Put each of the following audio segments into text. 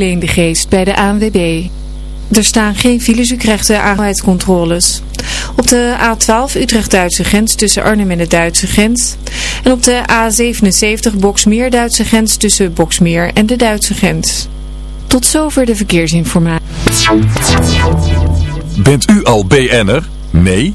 Leen de Geest bij de ANWB. Er staan geen files, u. Op de A12 Utrecht-Duitse grens tussen Arnhem en de Duitse grens. En op de A77 Boksmeer-Duitse grens tussen Boksmeer en de Duitse grens. Tot zover de verkeersinformatie. Bent u al BN'er? Nee?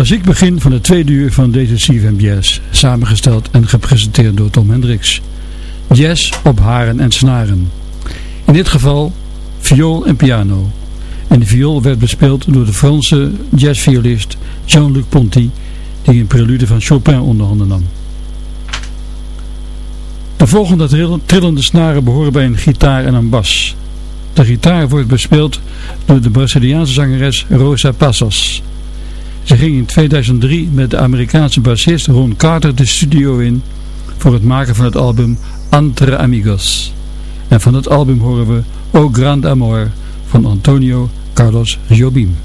Klassiek begin van het tweede uur van deze CFM Jazz, samengesteld en gepresenteerd door Tom Hendricks. Jazz op haren en snaren. In dit geval viool en piano. En de viool werd bespeeld door de Franse jazzviolist Jean-Luc Ponty, die een prelude van Chopin onder handen nam. De volgende trillende snaren behoren bij een gitaar en een bas. De gitaar wordt bespeeld door de Braziliaanse zangeres Rosa Passos. Ze ging in 2003 met de Amerikaanse bassist Ron Carter de studio in voor het maken van het album Entre Amigos. En van het album horen we O Grand Amor van Antonio Carlos Jobim.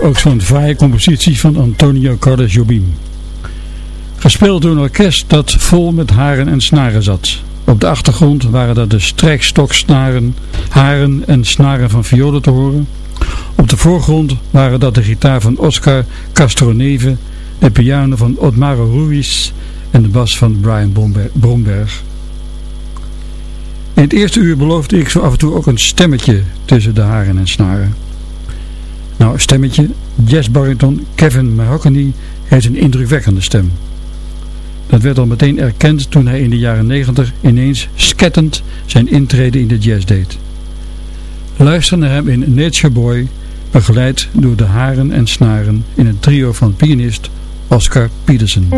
Ook zo'n vrije compositie van Antonio Carlos Jobim. Gespeeld door een orkest dat vol met haren en snaren zat. Op de achtergrond waren dat de strijkstoksnaren, haren en snaren van violen te horen. Op de voorgrond waren dat de gitaar van Oscar Castroneve, de piano van Otmaro Ruiz en de bas van Brian Bromberg. In het eerste uur beloofde ik zo af en toe ook een stemmetje tussen de haren en snaren. Nou, stemmetje, jazzbariton Kevin Mahogany heeft een indrukwekkende stem. Dat werd al meteen erkend toen hij in de jaren 90 ineens skettend zijn intrede in de jazz deed. Luister naar hem in Nature Boy, begeleid door de haren en snaren in een trio van pianist Oscar Peterson.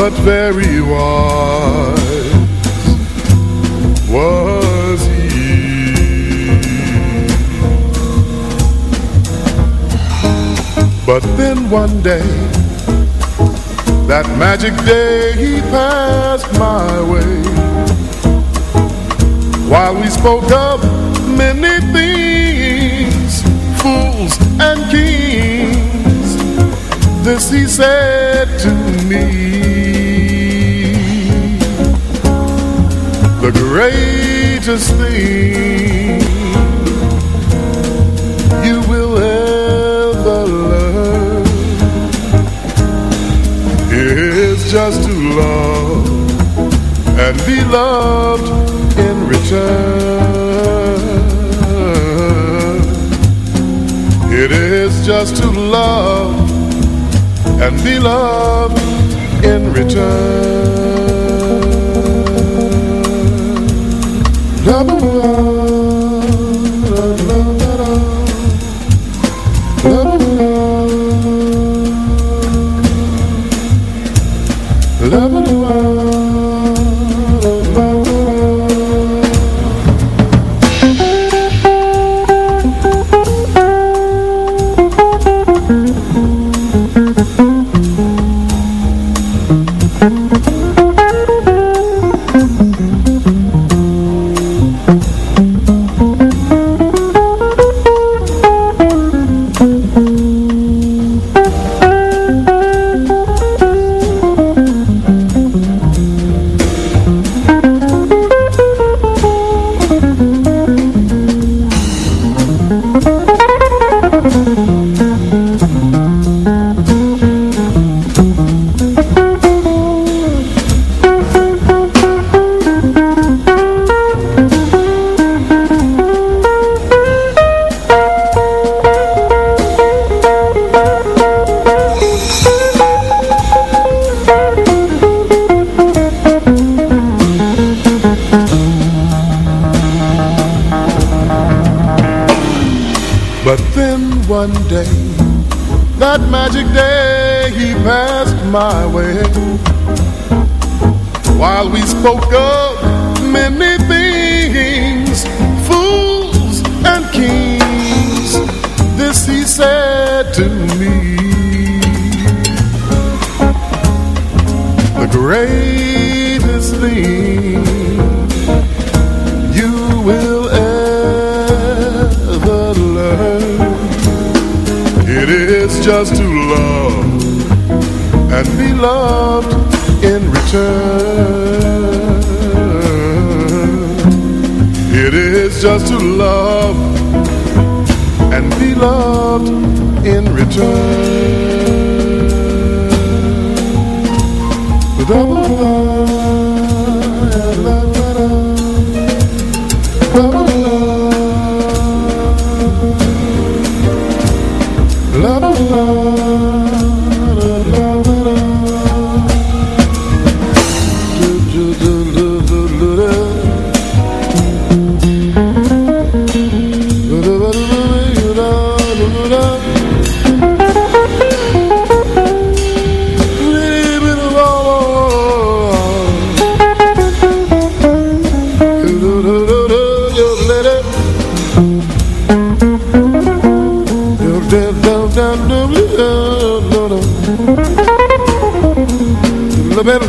But very wise was he. But then one day, that magic day, he passed my way. While we spoke of many things, fools and kings, this he said to me. The greatest thing you will ever learn is just to love and be loved in return. It is just to love and be loved in return. Number one.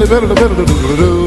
Ja, dat werkt, dat werkt.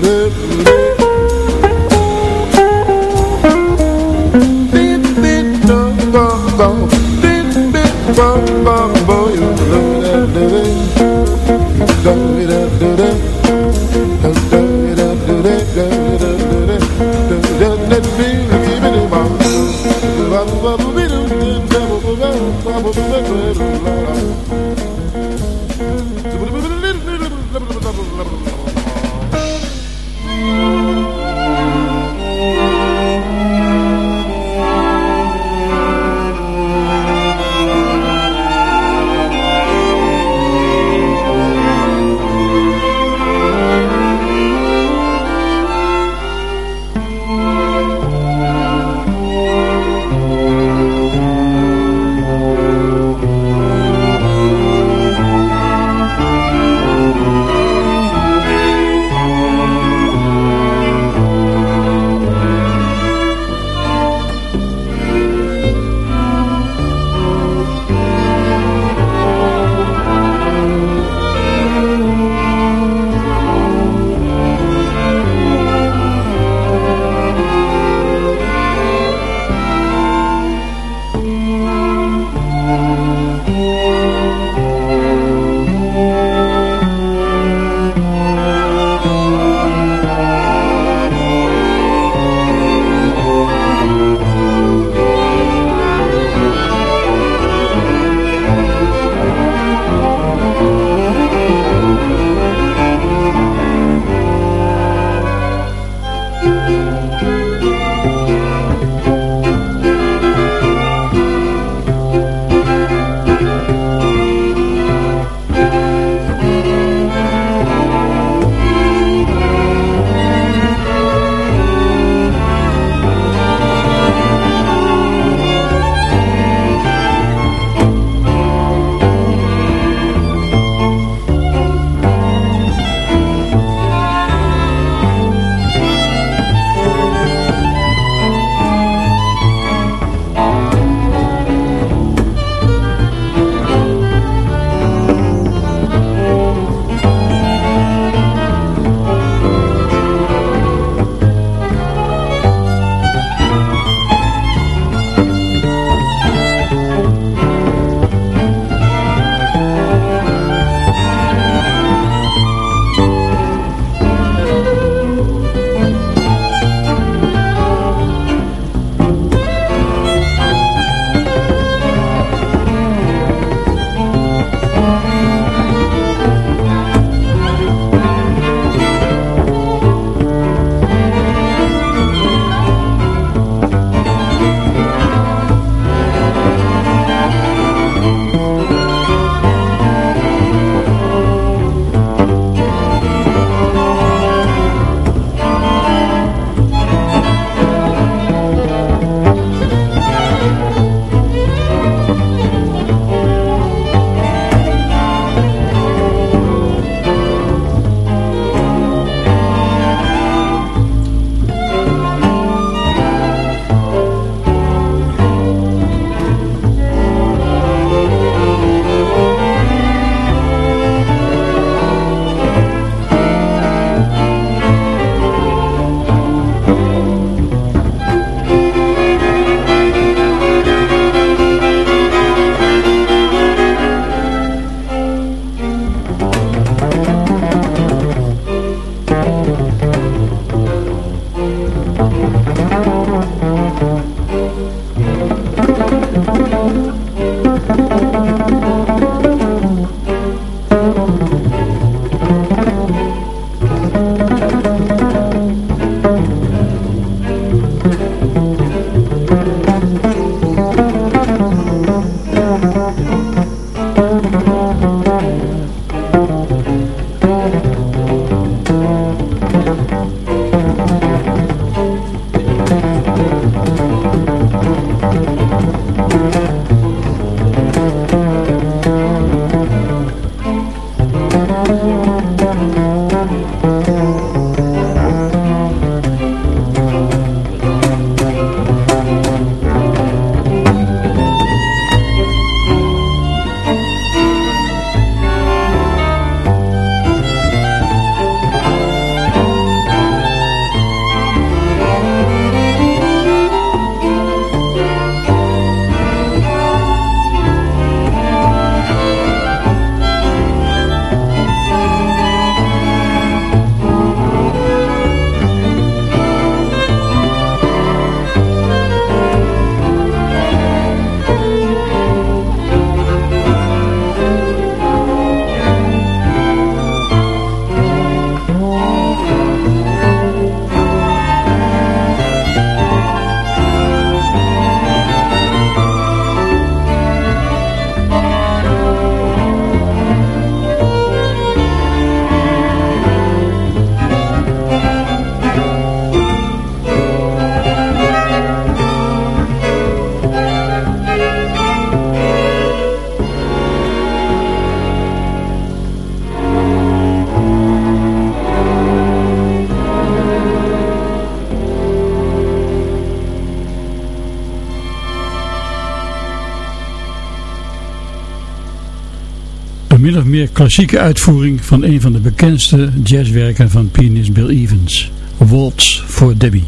Klassieke uitvoering van een van de bekendste jazzwerken van pianist Bill Evans, Waltz for Debbie.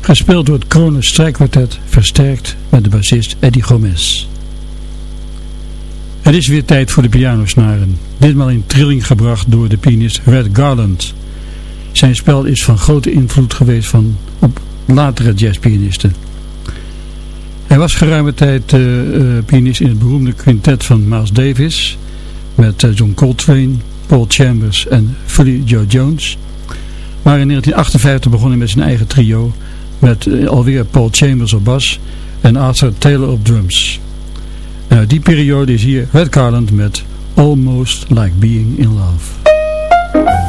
Gespeeld door het Kronen Strijkkwartet, versterkt met de bassist Eddie Gomez. Het is weer tijd voor de pianosnaren, ditmaal in trilling gebracht door de pianist Red Garland. Zijn spel is van grote invloed geweest van, op latere jazzpianisten. Hij was geruime tijd uh, pianist in het beroemde quintet van Miles Davis met uh, John Coltrane, Paul Chambers en Philly Joe Jones. Maar in 1958 begon hij met zijn eigen trio met alweer Paul Chambers op bas en Arthur Taylor op drums. En die periode is hier Red Garland met Almost Like Being in Love.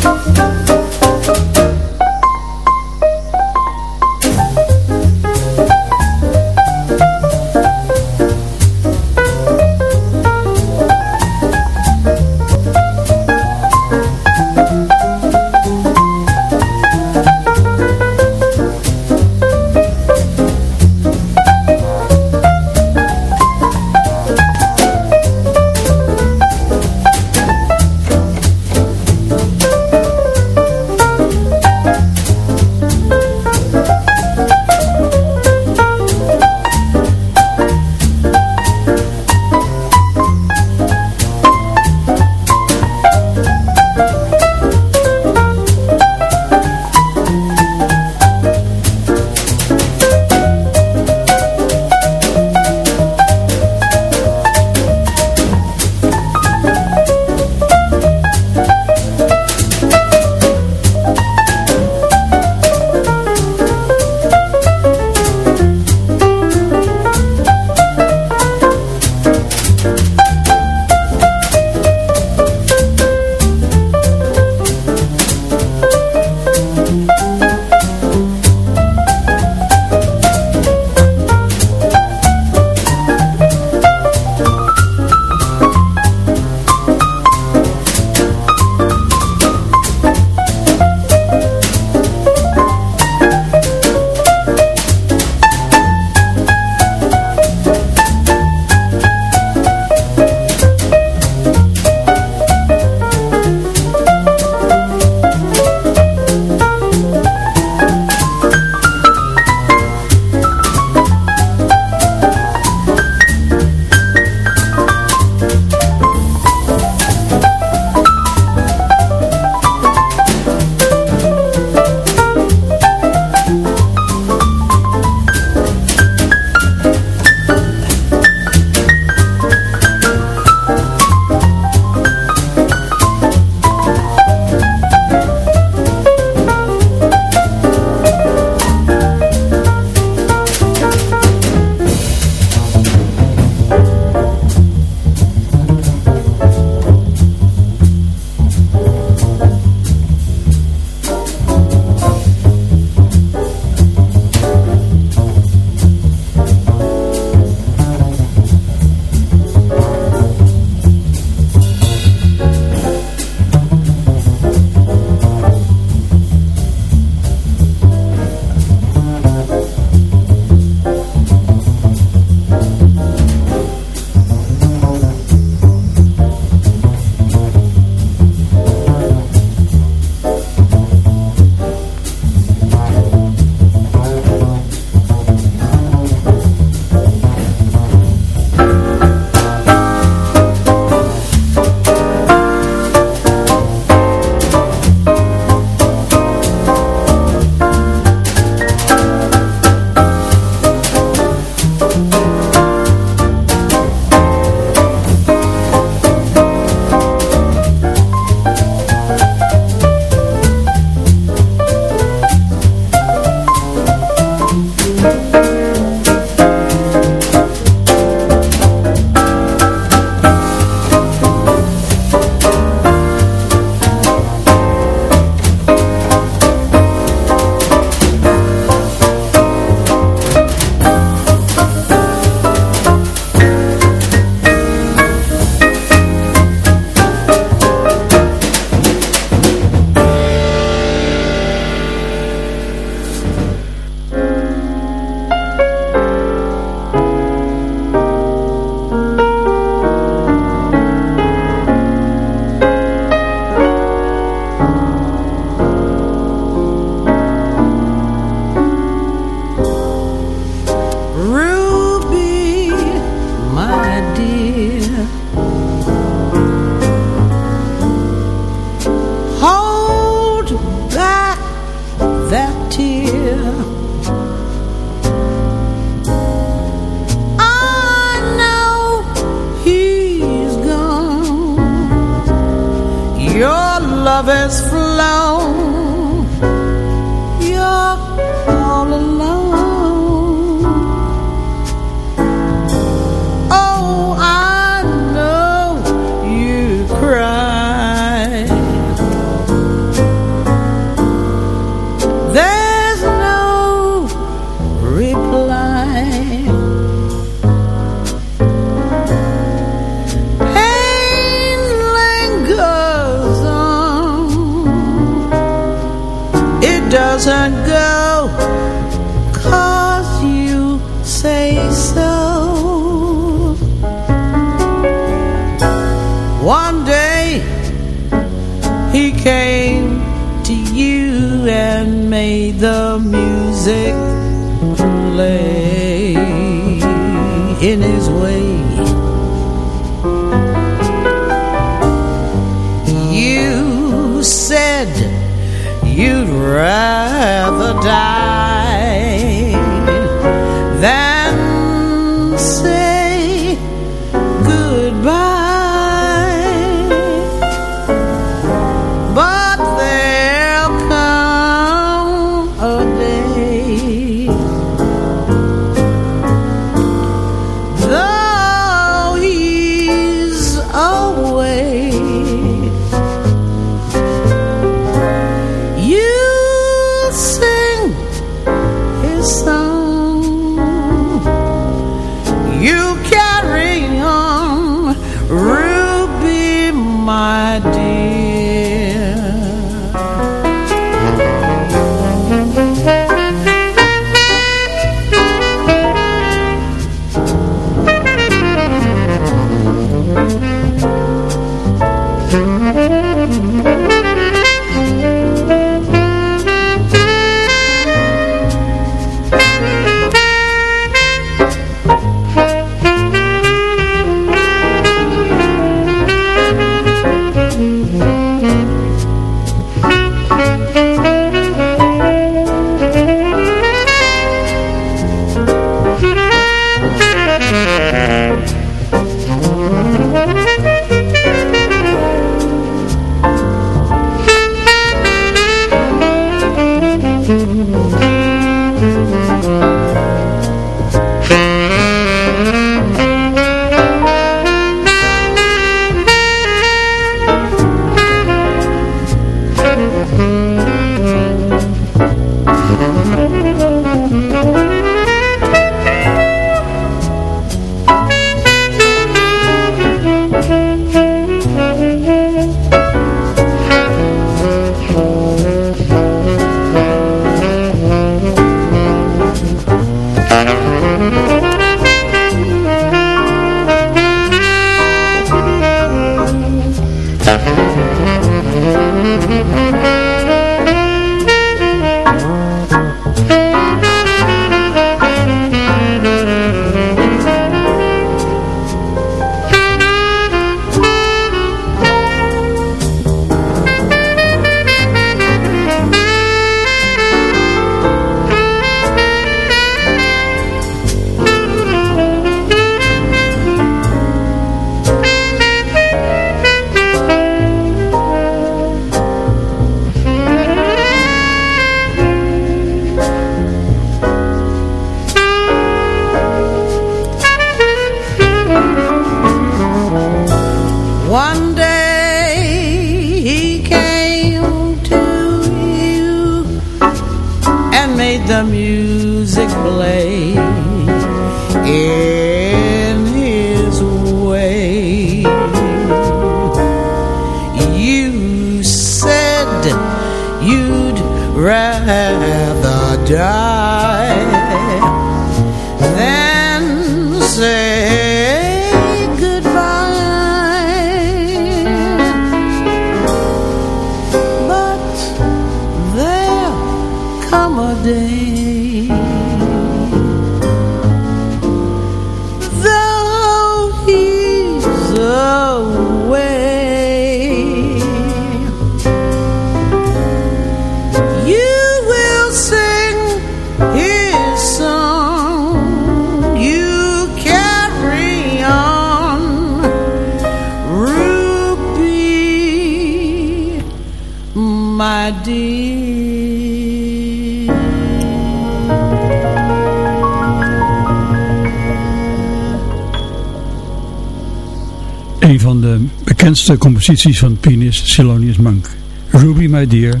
Bekendste composities van pianist Silonius Monk. Ruby My Dear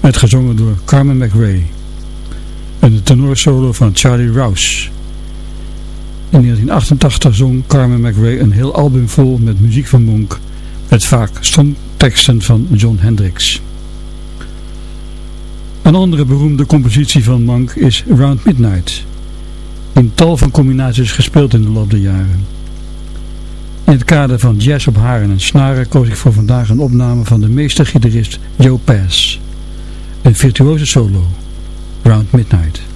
werd gezongen door Carmen McRae. En de tenorsolo van Charlie Rouse. In 1988 zong Carmen McRae een heel album vol met muziek van Monk. Met vaak stomteksten van John Hendricks. Een andere beroemde compositie van Monk is Round Midnight. In tal van combinaties gespeeld in de loop der jaren. In het kader van jazz op haren en snaren koos ik voor vandaag een opname van de meestergitarist Joe Pass. Een virtuoze solo, Round Midnight.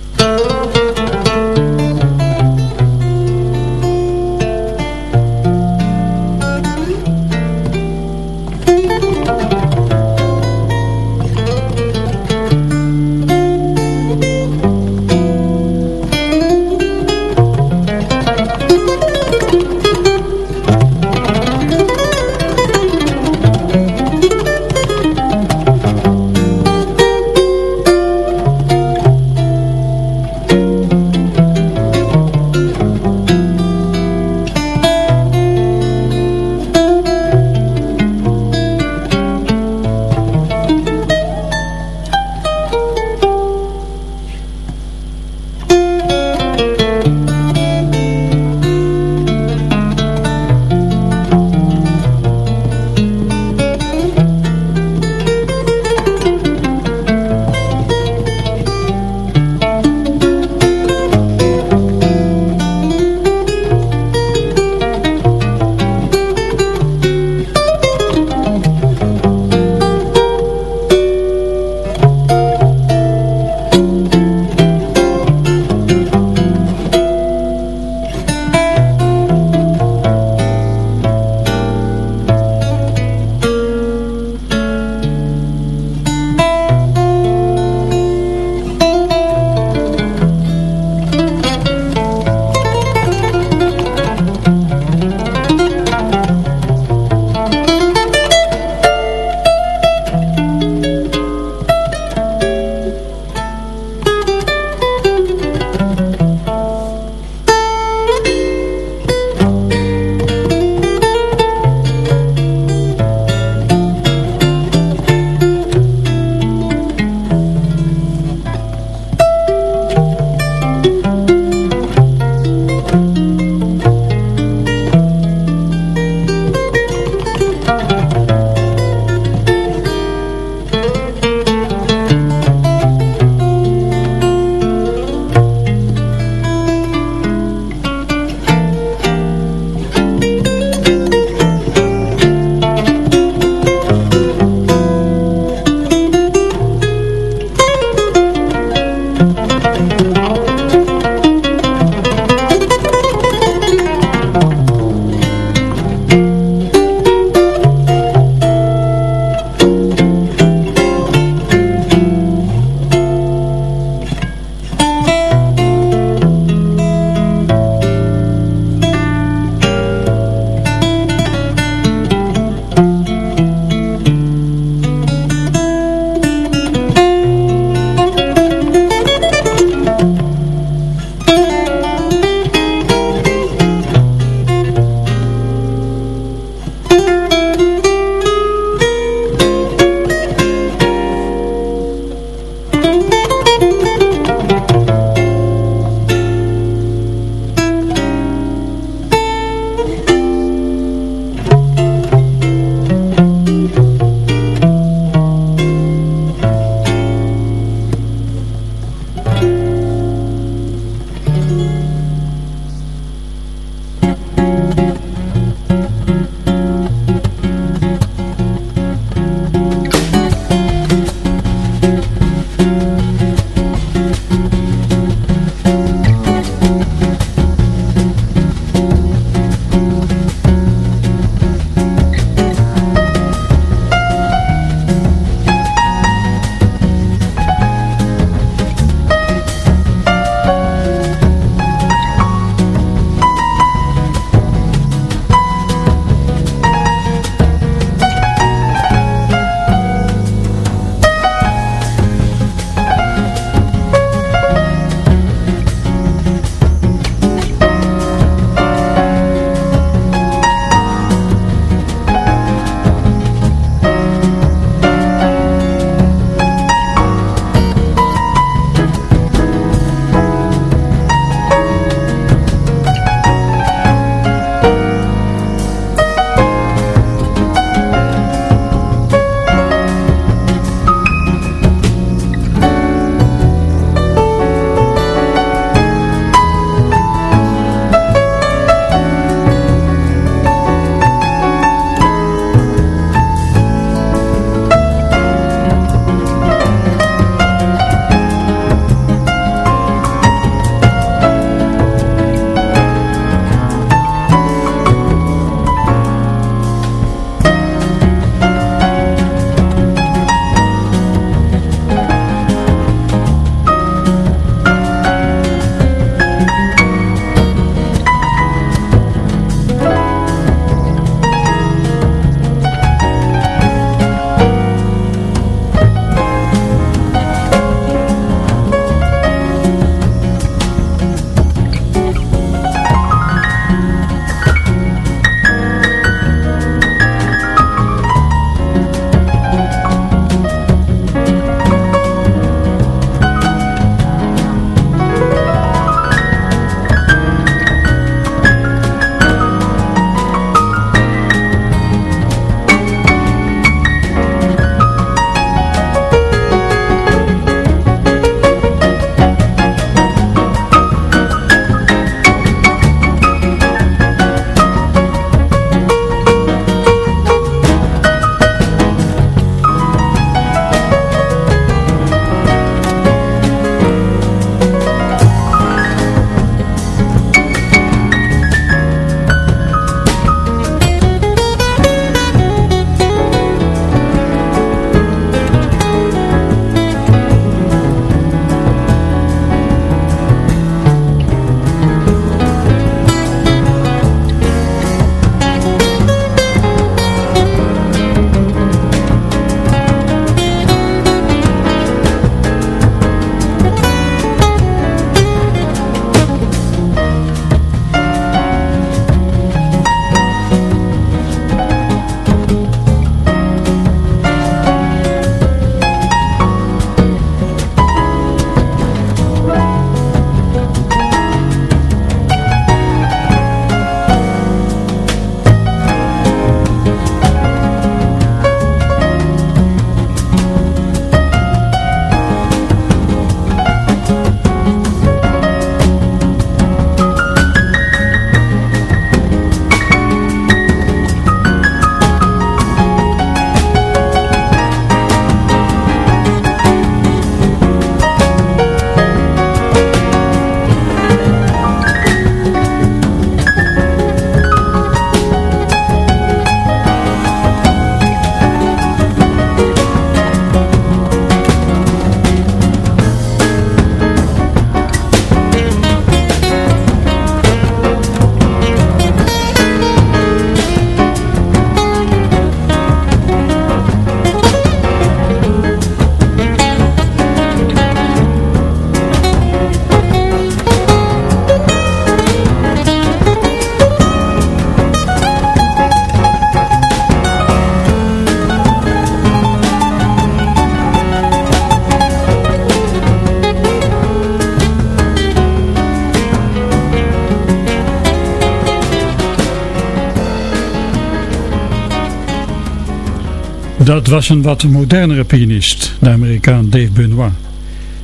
Dat was een wat modernere pianist, de Amerikaan Dave Benoit,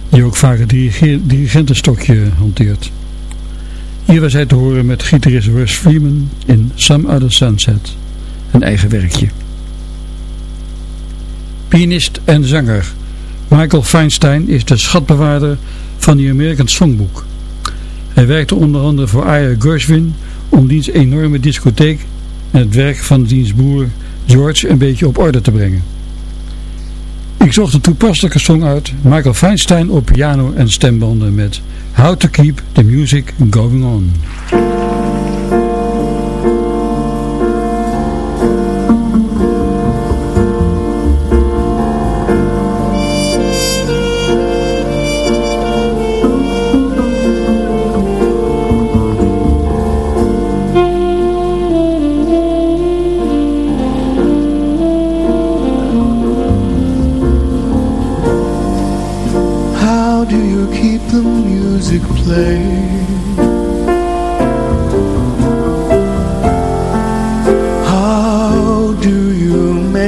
die ook vaak het dirigentenstokje hanteert. Hier was hij te horen met gitarist Russ Freeman in Some Other Sunset, een eigen werkje. Pianist en zanger Michael Feinstein is de schatbewaarder van die American Songbook. Hij werkte onder andere voor Ira Gershwin om diens enorme discotheek en het werk van diens broer George een beetje op orde te brengen. Ik zocht een toepasselijke song uit, Michael Feinstein op piano en stembanden met How to Keep the Music Going On.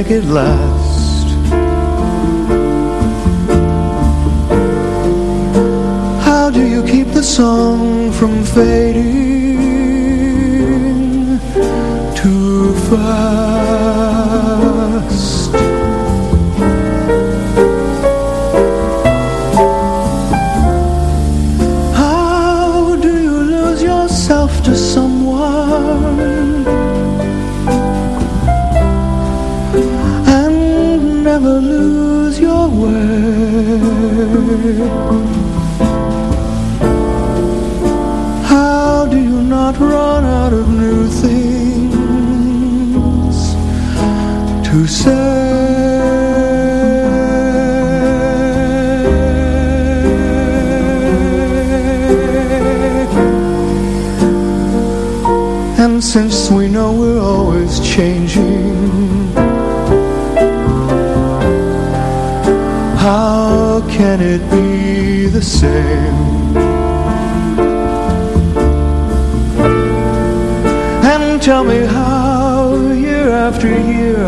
make it last How do you keep the song from fading too fast? And tell me how year after year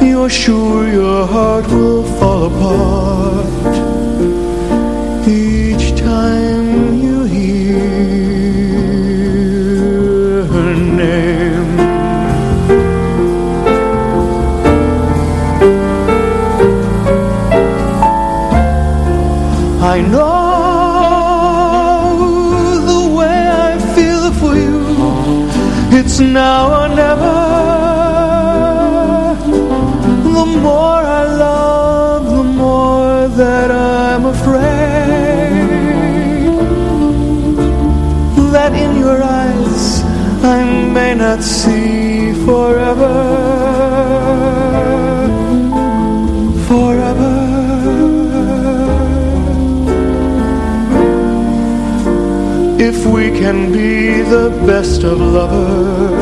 You're sure your heart will fall apart more I love, the more that I'm afraid. That in your eyes I may not see forever. Forever. If we can be the best of lovers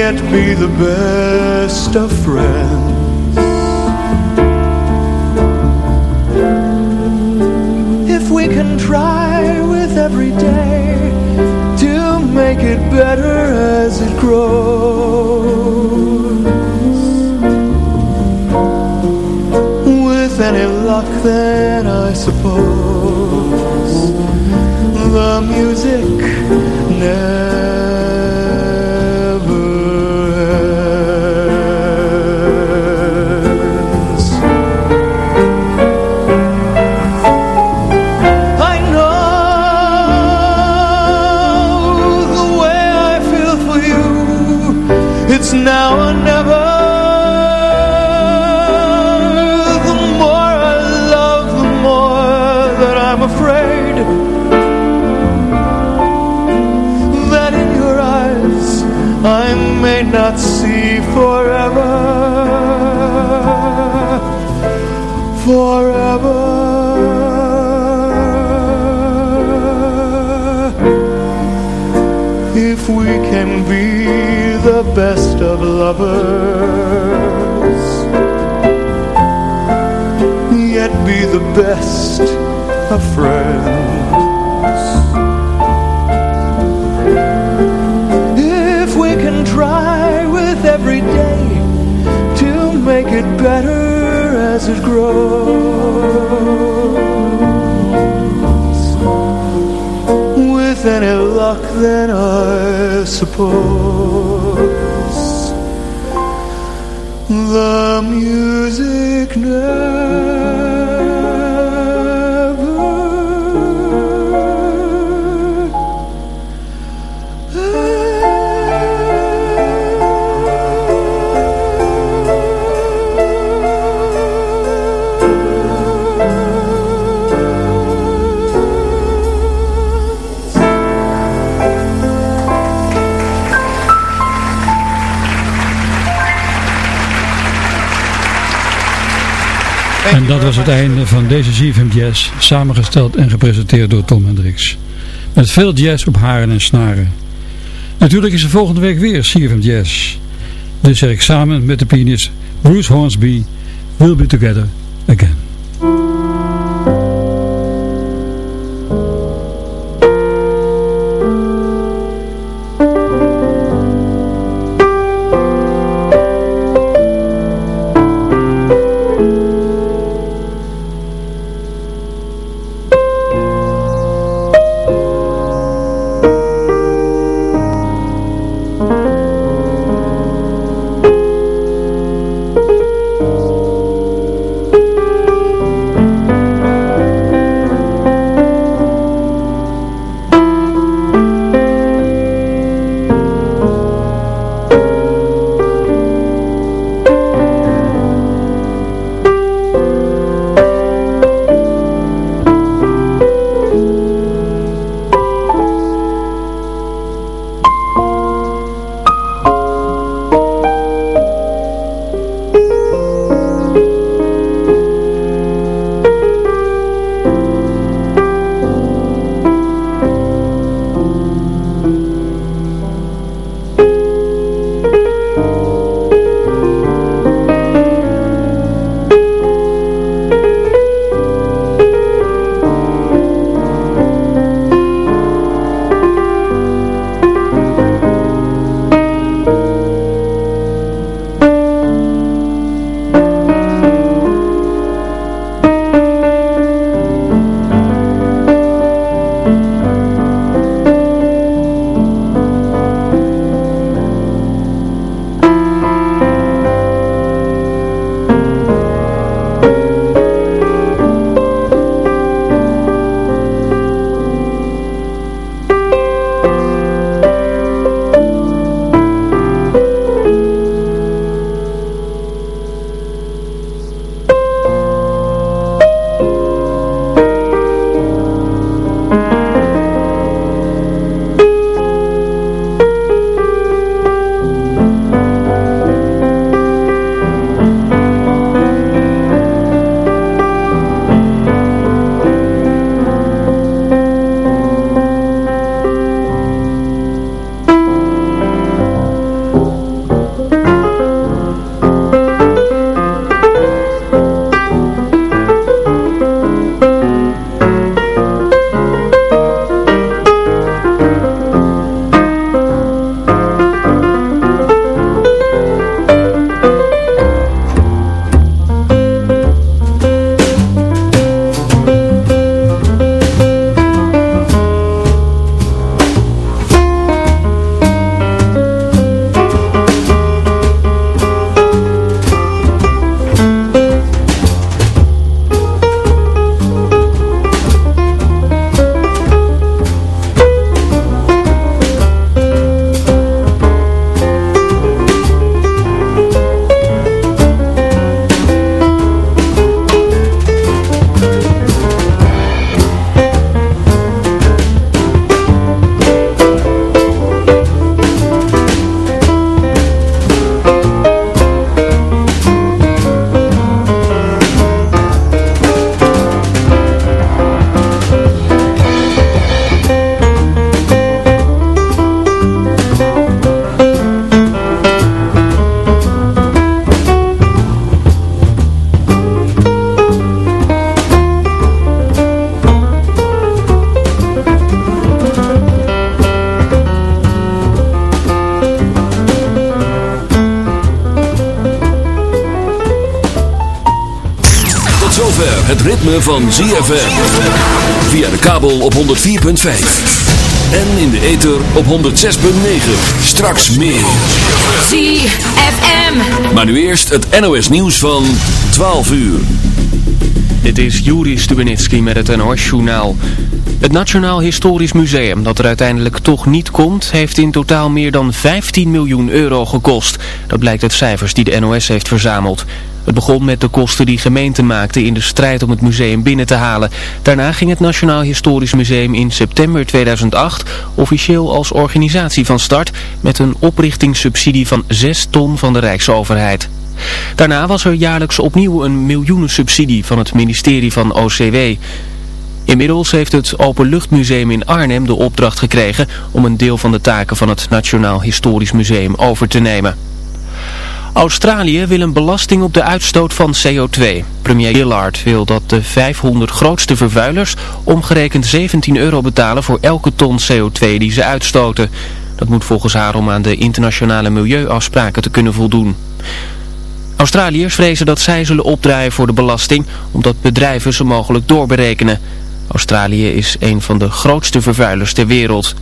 Yet be the best of friends. If we can try with every day To make it better as it grows. With any luck then I suppose The music never now or never best of friends. If we can try with every day to make it better as it grows. With any luck then I suppose the music now einde van deze ZFM Jazz, samengesteld en gepresenteerd door Tom Hendricks. Met veel jazz op haren en snaren. Natuurlijk is er volgende week weer ZFM Jazz. Dus zeg ik samen met de pianist Bruce Hornsby, We'll Be Together Again. Kabel op 104.5. En in de ether op 106.9. Straks meer. ZFM. Maar nu eerst het NOS nieuws van 12 uur. Dit is Juri Stubenitski met het NOS-journaal. Het Nationaal Historisch Museum, dat er uiteindelijk toch niet komt, heeft in totaal meer dan 15 miljoen euro gekost. Dat blijkt uit cijfers die de NOS heeft verzameld. Het begon met de kosten die gemeenten maakten in de strijd om het museum binnen te halen. Daarna ging het Nationaal Historisch Museum in september 2008 officieel als organisatie van start met een oprichtingssubsidie van 6 ton van de Rijksoverheid. Daarna was er jaarlijks opnieuw een miljoenensubsidie van het ministerie van OCW. Inmiddels heeft het Openluchtmuseum in Arnhem de opdracht gekregen om een deel van de taken van het Nationaal Historisch Museum over te nemen. Australië wil een belasting op de uitstoot van CO2. Premier Gillard wil dat de 500 grootste vervuilers omgerekend 17 euro betalen voor elke ton CO2 die ze uitstoten. Dat moet volgens haar om aan de internationale milieuafspraken te kunnen voldoen. Australiërs vrezen dat zij zullen opdraaien voor de belasting omdat bedrijven ze mogelijk doorberekenen. Australië is een van de grootste vervuilers ter wereld.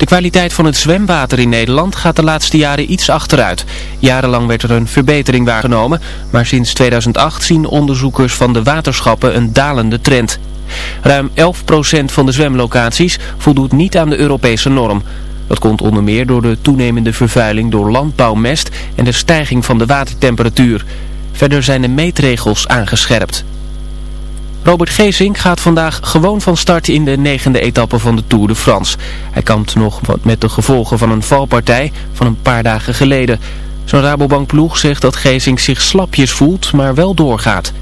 De kwaliteit van het zwemwater in Nederland gaat de laatste jaren iets achteruit. Jarenlang werd er een verbetering waargenomen, maar sinds 2008 zien onderzoekers van de waterschappen een dalende trend. Ruim 11% van de zwemlocaties voldoet niet aan de Europese norm. Dat komt onder meer door de toenemende vervuiling door landbouwmest en de stijging van de watertemperatuur. Verder zijn de meetregels aangescherpt. Robert Geesink gaat vandaag gewoon van start in de negende etappe van de Tour de France. Hij kampt nog met de gevolgen van een valpartij van een paar dagen geleden. Zijn Rabobank ploeg zegt dat Geesink zich slapjes voelt, maar wel doorgaat.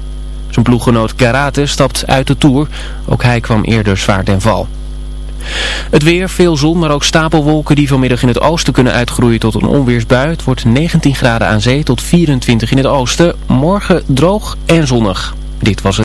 Zijn ploeggenoot Karate stapt uit de Tour. Ook hij kwam eerder zwaar ten val. Het weer, veel zon, maar ook stapelwolken die vanmiddag in het oosten kunnen uitgroeien tot een onweersbui. Het wordt 19 graden aan zee tot 24 in het oosten. Morgen droog en zonnig. Dit was het.